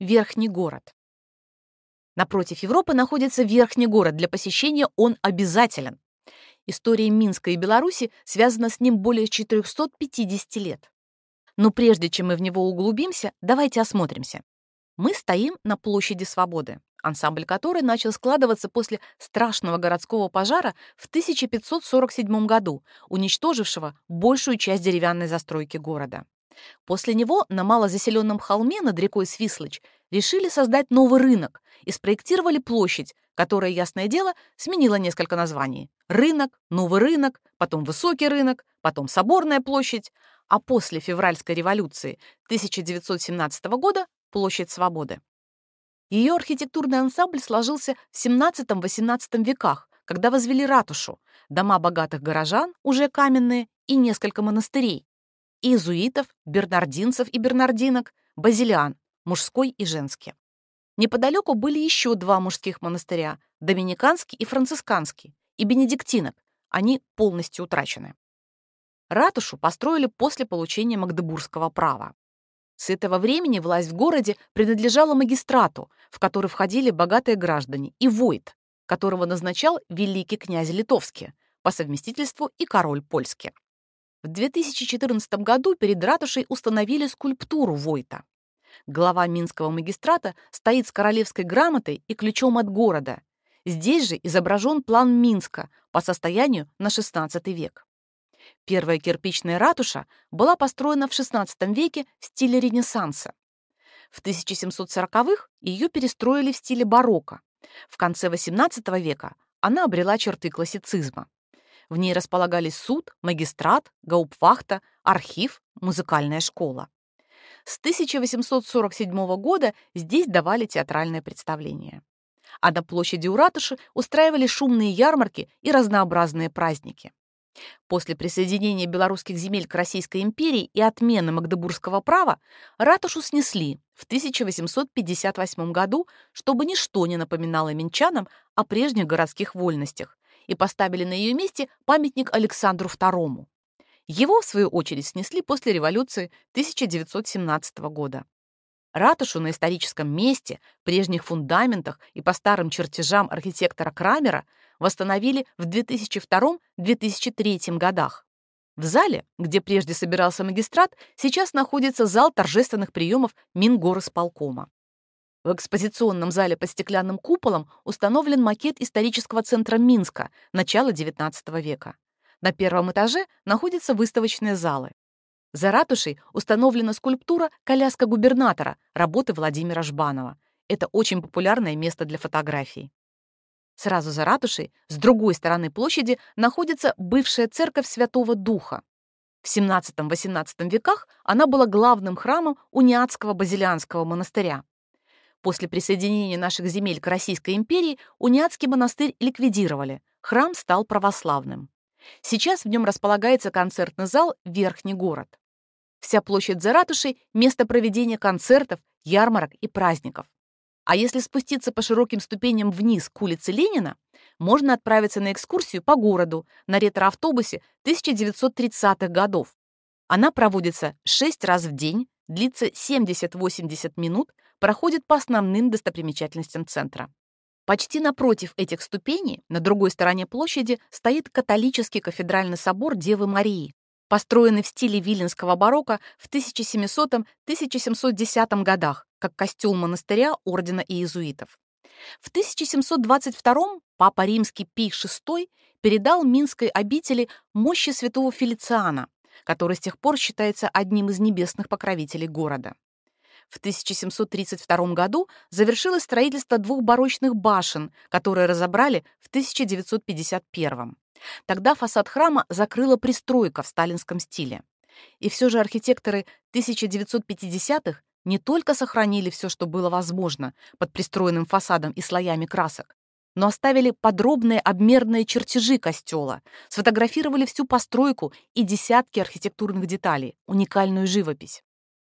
Верхний город. Напротив Европы находится Верхний город. Для посещения он обязателен. История Минска и Беларуси связана с ним более 450 лет. Но прежде чем мы в него углубимся, давайте осмотримся. Мы стоим на площади Свободы, ансамбль которой начал складываться после страшного городского пожара в 1547 году, уничтожившего большую часть деревянной застройки города. После него на малозаселенном холме над рекой Свислыч решили создать новый рынок и спроектировали площадь, которая, ясное дело, сменила несколько названий. Рынок, новый рынок, потом высокий рынок, потом соборная площадь, а после февральской революции 1917 года площадь Свободы. Ее архитектурный ансамбль сложился в XVII-XVIII веках, когда возвели ратушу, дома богатых горожан, уже каменные, и несколько монастырей, иезуитов, бернардинцев и бернардинок, базилиан, мужской и женский. Неподалеку были еще два мужских монастыря – доминиканский и францисканский, и бенедиктинок. Они полностью утрачены. Ратушу построили после получения Магдебургского права. С этого времени власть в городе принадлежала магистрату, в который входили богатые граждане, и войт, которого назначал великий князь Литовский, по совместительству и король польский. В 2014 году перед ратушей установили скульптуру Войта. Глава Минского магистрата стоит с королевской грамотой и ключом от города. Здесь же изображен план Минска по состоянию на XVI век. Первая кирпичная ратуша была построена в XVI веке в стиле Ренессанса. В 1740-х ее перестроили в стиле барокко. В конце XVIII века она обрела черты классицизма. В ней располагались суд, магистрат, гаупвахта, архив, музыкальная школа. С 1847 года здесь давали театральное представление. А на площади у ратуши устраивали шумные ярмарки и разнообразные праздники. После присоединения белорусских земель к Российской империи и отмены Магдебургского права ратушу снесли в 1858 году, чтобы ничто не напоминало минчанам о прежних городских вольностях, и поставили на ее месте памятник Александру II. Его, в свою очередь, снесли после революции 1917 года. Ратушу на историческом месте, прежних фундаментах и по старым чертежам архитектора Крамера восстановили в 2002-2003 годах. В зале, где прежде собирался магистрат, сейчас находится зал торжественных приемов Мингорисполкома. В экспозиционном зале под стеклянным куполом установлен макет исторического центра Минска начала XIX века. На первом этаже находятся выставочные залы. За ратушей установлена скульптура «Коляска губернатора» работы Владимира Жбанова. Это очень популярное место для фотографий. Сразу за ратушей, с другой стороны площади, находится бывшая церковь Святого Духа. В XVII-XVIII веках она была главным храмом униатского базилианского монастыря. После присоединения наших земель к Российской империи Униатский монастырь ликвидировали, храм стал православным. Сейчас в нем располагается концертный зал «Верхний город». Вся площадь за ратушей — место проведения концертов, ярмарок и праздников. А если спуститься по широким ступеням вниз к улице Ленина, можно отправиться на экскурсию по городу на ретроавтобусе 1930-х годов. Она проводится 6 раз в день, длится 70-80 минут, проходит по основным достопримечательностям центра. Почти напротив этих ступеней, на другой стороне площади, стоит католический кафедральный собор Девы Марии, построенный в стиле виленского барокко в 1700-1710 годах, как костел монастыря ордена иезуитов. В 1722 папа римский Пий VI передал Минской обители мощи святого Фелициана, который с тех пор считается одним из небесных покровителей города. В 1732 году завершилось строительство двух барочных башен, которые разобрали в 1951. Тогда фасад храма закрыла пристройка в сталинском стиле. И все же архитекторы 1950-х не только сохранили все, что было возможно под пристроенным фасадом и слоями красок, но оставили подробные обмерные чертежи костела, сфотографировали всю постройку и десятки архитектурных деталей, уникальную живопись.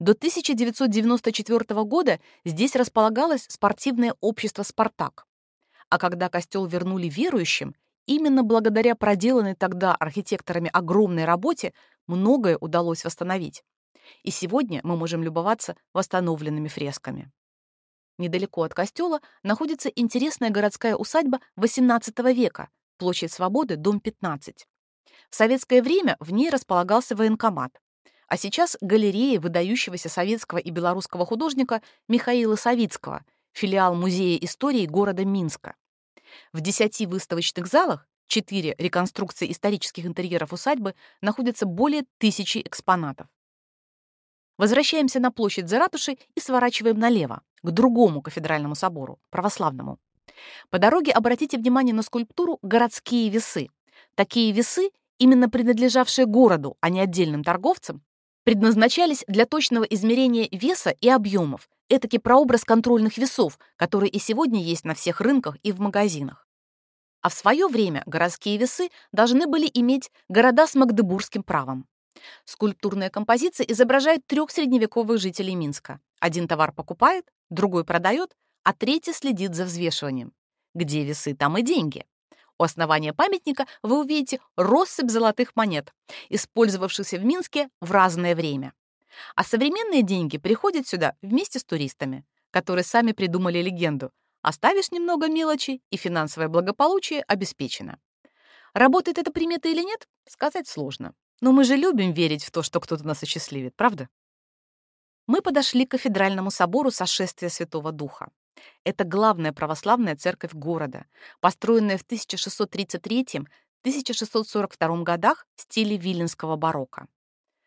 До 1994 года здесь располагалось спортивное общество «Спартак». А когда костел вернули верующим, именно благодаря проделанной тогда архитекторами огромной работе многое удалось восстановить. И сегодня мы можем любоваться восстановленными фресками. Недалеко от костела находится интересная городская усадьба XVIII века, площадь Свободы, дом 15. В советское время в ней располагался военкомат, а сейчас галерея выдающегося советского и белорусского художника Михаила Савицкого, филиал Музея истории города Минска. В десяти выставочных залах четыре реконструкции исторических интерьеров усадьбы находятся более тысячи экспонатов. Возвращаемся на площадь за ратушей и сворачиваем налево, к другому кафедральному собору, православному. По дороге обратите внимание на скульптуру «Городские весы». Такие весы, именно принадлежавшие городу, а не отдельным торговцам, предназначались для точного измерения веса и объемов, этакий прообраз контрольных весов, которые и сегодня есть на всех рынках и в магазинах. А в свое время городские весы должны были иметь города с магдебургским правом. Скульптурная композиция изображает трех средневековых жителей Минска. Один товар покупает, другой продает, а третий следит за взвешиванием. Где весы, там и деньги. У основания памятника вы увидите россыпь золотых монет, использовавшихся в Минске в разное время. А современные деньги приходят сюда вместе с туристами, которые сами придумали легенду. Оставишь немного мелочи, и финансовое благополучие обеспечено. Работает эта примета или нет, сказать сложно. Но мы же любим верить в то, что кто-то нас осчастливит, правда? Мы подошли к кафедральному собору сошествия Святого Духа. Это главная православная церковь города, построенная в 1633-1642 годах в стиле виленского барокко.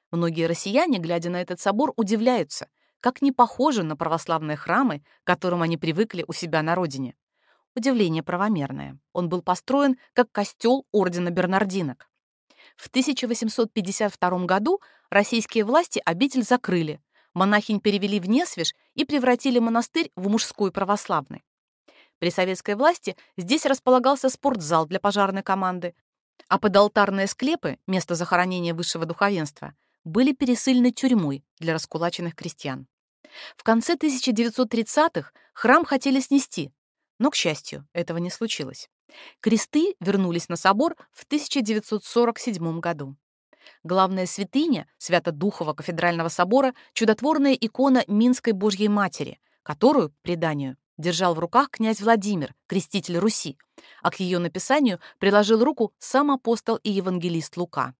Многие россияне, глядя на этот собор, удивляются, как не похоже на православные храмы, к которым они привыкли у себя на родине. Удивление правомерное. Он был построен как костел ордена Бернардинок. В 1852 году российские власти обитель закрыли, монахинь перевели в Несвеж и превратили монастырь в мужской православный. При советской власти здесь располагался спортзал для пожарной команды, а подалтарные склепы, место захоронения высшего духовенства, были пересыльны тюрьмой для раскулаченных крестьян. В конце 1930-х храм хотели снести, но, к счастью, этого не случилось. Кресты вернулись на собор в 1947 году. Главная святыня Свято-Духова кафедрального собора — чудотворная икона Минской Божьей Матери, которую, преданию, держал в руках князь Владимир, креститель Руси, а к ее написанию приложил руку сам апостол и евангелист Лука.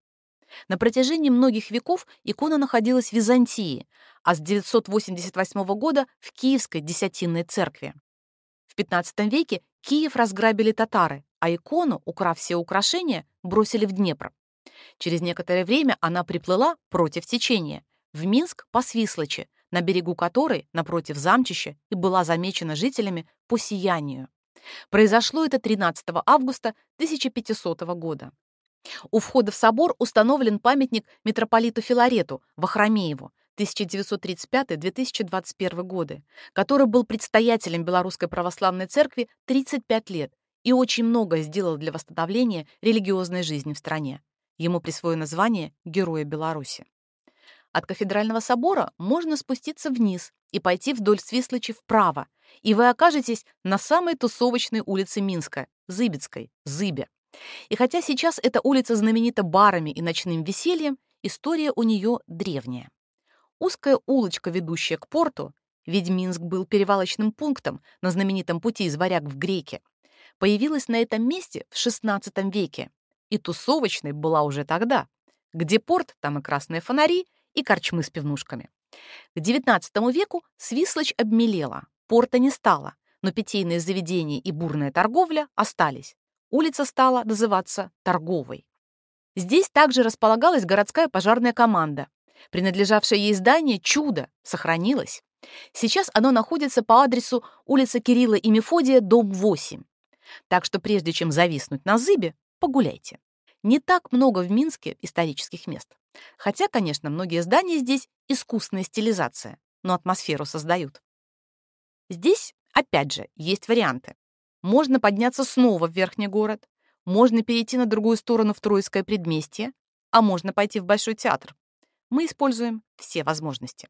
На протяжении многих веков икона находилась в Византии, а с 988 года в Киевской Десятинной церкви. В XV веке Киев разграбили татары, а икону, украв все украшения, бросили в Днепр. Через некоторое время она приплыла против течения, в Минск по Свислочи, на берегу которой, напротив замчища, и была замечена жителями по сиянию. Произошло это 13 августа 1500 года. У входа в собор установлен памятник митрополиту Филарету Вахромееву, 1935-2021 годы, который был предстоятелем Белорусской Православной Церкви 35 лет и очень много сделал для восстановления религиозной жизни в стране. Ему присвоено звание Героя Беларуси. От кафедрального собора можно спуститься вниз и пойти вдоль Свислочи вправо, и вы окажетесь на самой тусовочной улице Минска, Зыбецкой, Зыбе. И хотя сейчас эта улица знаменита барами и ночным весельем, история у нее древняя. Узкая улочка, ведущая к порту, ведь Минск был перевалочным пунктом на знаменитом пути из Варяг в Греки, появилась на этом месте в XVI веке, и тусовочной была уже тогда. Где порт, там и красные фонари, и корчмы с пивнушками. К XIX веку Свислочь обмелела, порта не стало, но питейные заведения и бурная торговля остались. Улица стала называться Торговой. Здесь также располагалась городская пожарная команда, Принадлежавшее ей здание «Чудо» сохранилось. Сейчас оно находится по адресу улица Кирилла и Мефодия, дом 8. Так что прежде чем зависнуть на зыбе, погуляйте. Не так много в Минске исторических мест. Хотя, конечно, многие здания здесь искусная стилизация, но атмосферу создают. Здесь, опять же, есть варианты. Можно подняться снова в верхний город, можно перейти на другую сторону в Троицкое предместье, а можно пойти в Большой театр мы используем все возможности.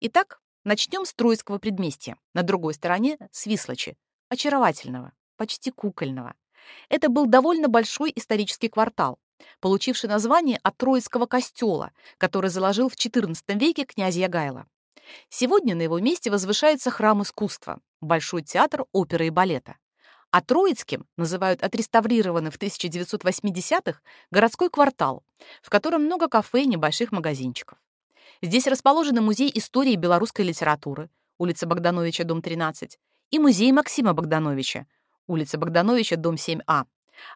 Итак, начнем с Троицкого предместья, на другой стороне Свислочи, очаровательного, почти кукольного. Это был довольно большой исторический квартал, получивший название от Троицкого костела, который заложил в XIV веке князь Ягайло. Сегодня на его месте возвышается храм искусства, Большой театр оперы и балета. А Троицким называют отреставрированный в 1980-х городской квартал, в котором много кафе и небольших магазинчиков. Здесь расположены музей истории белорусской литературы, улица Богдановича, дом 13, и музей Максима Богдановича, улица Богдановича, дом 7А,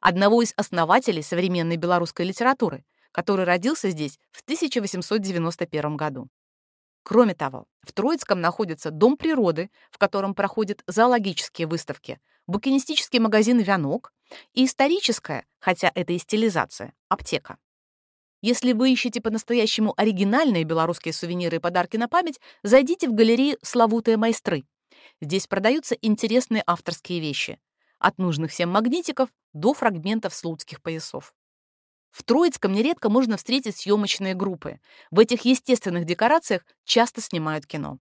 одного из основателей современной белорусской литературы, который родился здесь в 1891 году. Кроме того, в Троицком находится Дом природы, в котором проходят зоологические выставки, букинистический магазин «Вянок» и историческая, хотя это и стилизация, аптека. Если вы ищете по-настоящему оригинальные белорусские сувениры и подарки на память, зайдите в галерею «Славутые майстры». Здесь продаются интересные авторские вещи. От нужных всем магнитиков до фрагментов слуцких поясов. В Троицком нередко можно встретить съемочные группы. В этих естественных декорациях часто снимают кино.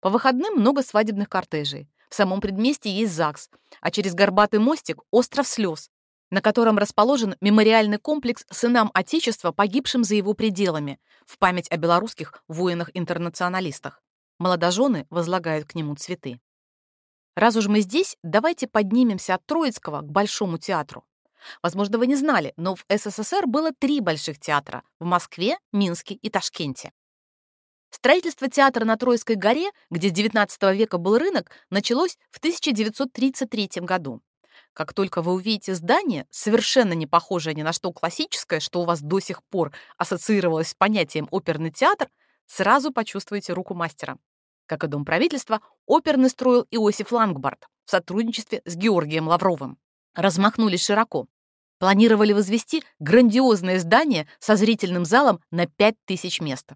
По выходным много свадебных кортежей. В самом предместье есть ЗАГС, а через горбатый мостик — остров слез, на котором расположен мемориальный комплекс сынам Отечества, погибшим за его пределами, в память о белорусских воинах-интернационалистах. Молодожены возлагают к нему цветы. Раз уж мы здесь, давайте поднимемся от Троицкого к Большому театру. Возможно, вы не знали, но в СССР было три больших театра — в Москве, Минске и Ташкенте. Строительство театра на Троицкой горе, где с XIX века был рынок, началось в 1933 году. Как только вы увидите здание, совершенно не похожее ни на что классическое, что у вас до сих пор ассоциировалось с понятием оперный театр, сразу почувствуете руку мастера. Как и Дом правительства, оперный строил Иосиф Лангбард в сотрудничестве с Георгием Лавровым. Размахнулись широко. Планировали возвести грандиозное здание со зрительным залом на 5000 мест.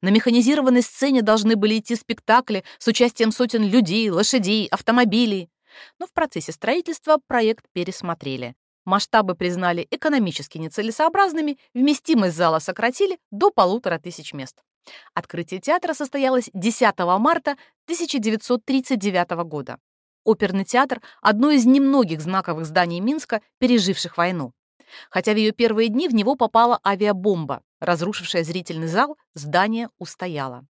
На механизированной сцене должны были идти спектакли с участием сотен людей, лошадей, автомобилей. Но в процессе строительства проект пересмотрели. Масштабы признали экономически нецелесообразными, вместимость зала сократили до полутора тысяч мест. Открытие театра состоялось 10 марта 1939 года. Оперный театр — одно из немногих знаковых зданий Минска, переживших войну. Хотя в ее первые дни в него попала авиабомба, разрушившая зрительный зал, здание устояло.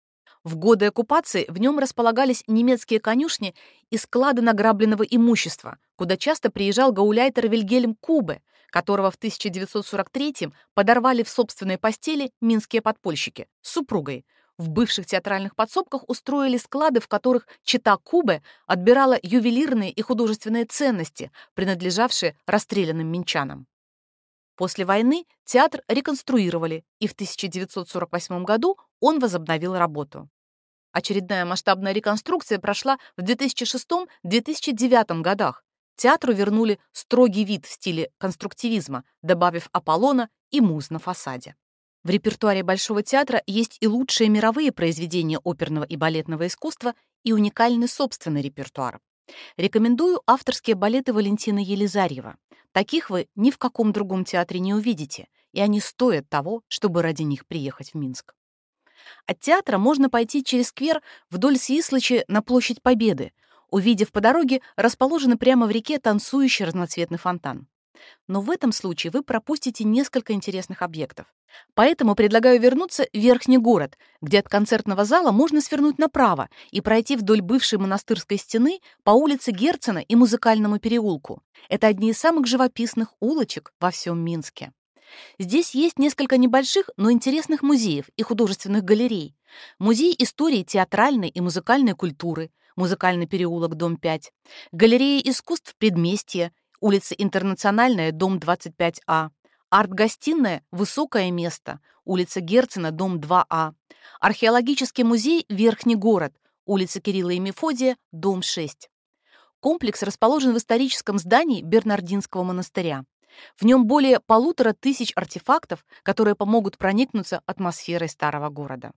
В годы оккупации в нем располагались немецкие конюшни и склады награбленного имущества, куда часто приезжал гауляйтер Вильгельм Кубе, которого в 1943-м подорвали в собственной постели минские подпольщики с супругой, в бывших театральных подсобках устроили склады, в которых чита Кубе отбирала ювелирные и художественные ценности, принадлежавшие расстрелянным минчанам. После войны театр реконструировали, и в 1948 году он возобновил работу. Очередная масштабная реконструкция прошла в 2006-2009 годах. Театру вернули строгий вид в стиле конструктивизма, добавив Аполлона и муз на фасаде. В репертуаре Большого театра есть и лучшие мировые произведения оперного и балетного искусства, и уникальный собственный репертуар. Рекомендую авторские балеты Валентины Елизарьева. Таких вы ни в каком другом театре не увидите, и они стоят того, чтобы ради них приехать в Минск. От театра можно пойти через сквер вдоль Свислочи на площадь Победы, увидев по дороге расположенный прямо в реке танцующий разноцветный фонтан. Но в этом случае вы пропустите несколько интересных объектов. Поэтому предлагаю вернуться в Верхний город, где от концертного зала можно свернуть направо и пройти вдоль бывшей монастырской стены по улице Герцена и Музыкальному переулку. Это одни из самых живописных улочек во всем Минске. Здесь есть несколько небольших, но интересных музеев и художественных галерей. Музей истории театральной и музыкальной культуры, музыкальный переулок, дом 5, галерея искусств предместья, улица Интернациональная, дом 25А, арт-гостиная «Высокое место», улица Герцена, дом 2А, археологический музей «Верхний город», улица Кирилла и Мефодия, дом 6. Комплекс расположен в историческом здании Бернардинского монастыря. В нем более полутора тысяч артефактов, которые помогут проникнуться атмосферой старого города.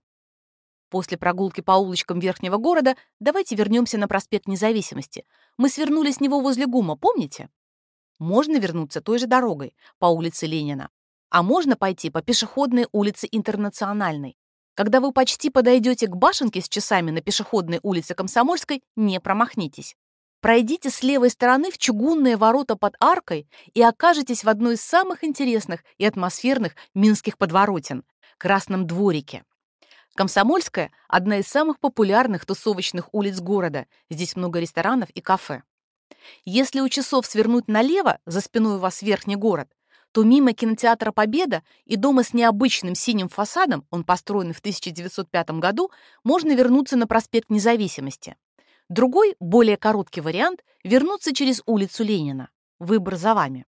После прогулки по улочкам Верхнего города давайте вернемся на проспект Независимости. Мы свернули с него возле ГУМа, помните? Можно вернуться той же дорогой по улице Ленина, а можно пойти по пешеходной улице Интернациональной. Когда вы почти подойдете к башенке с часами на пешеходной улице Комсомольской, не промахнитесь. Пройдите с левой стороны в чугунные ворота под аркой и окажетесь в одной из самых интересных и атмосферных минских подворотен — Красном дворике. Комсомольская – одна из самых популярных тусовочных улиц города. Здесь много ресторанов и кафе. Если у часов свернуть налево, за спиной у вас верхний город, то мимо кинотеатра «Победа» и дома с необычным синим фасадом, он построен в 1905 году, можно вернуться на проспект Независимости. Другой, более короткий вариант – вернуться через улицу Ленина. Выбор за вами.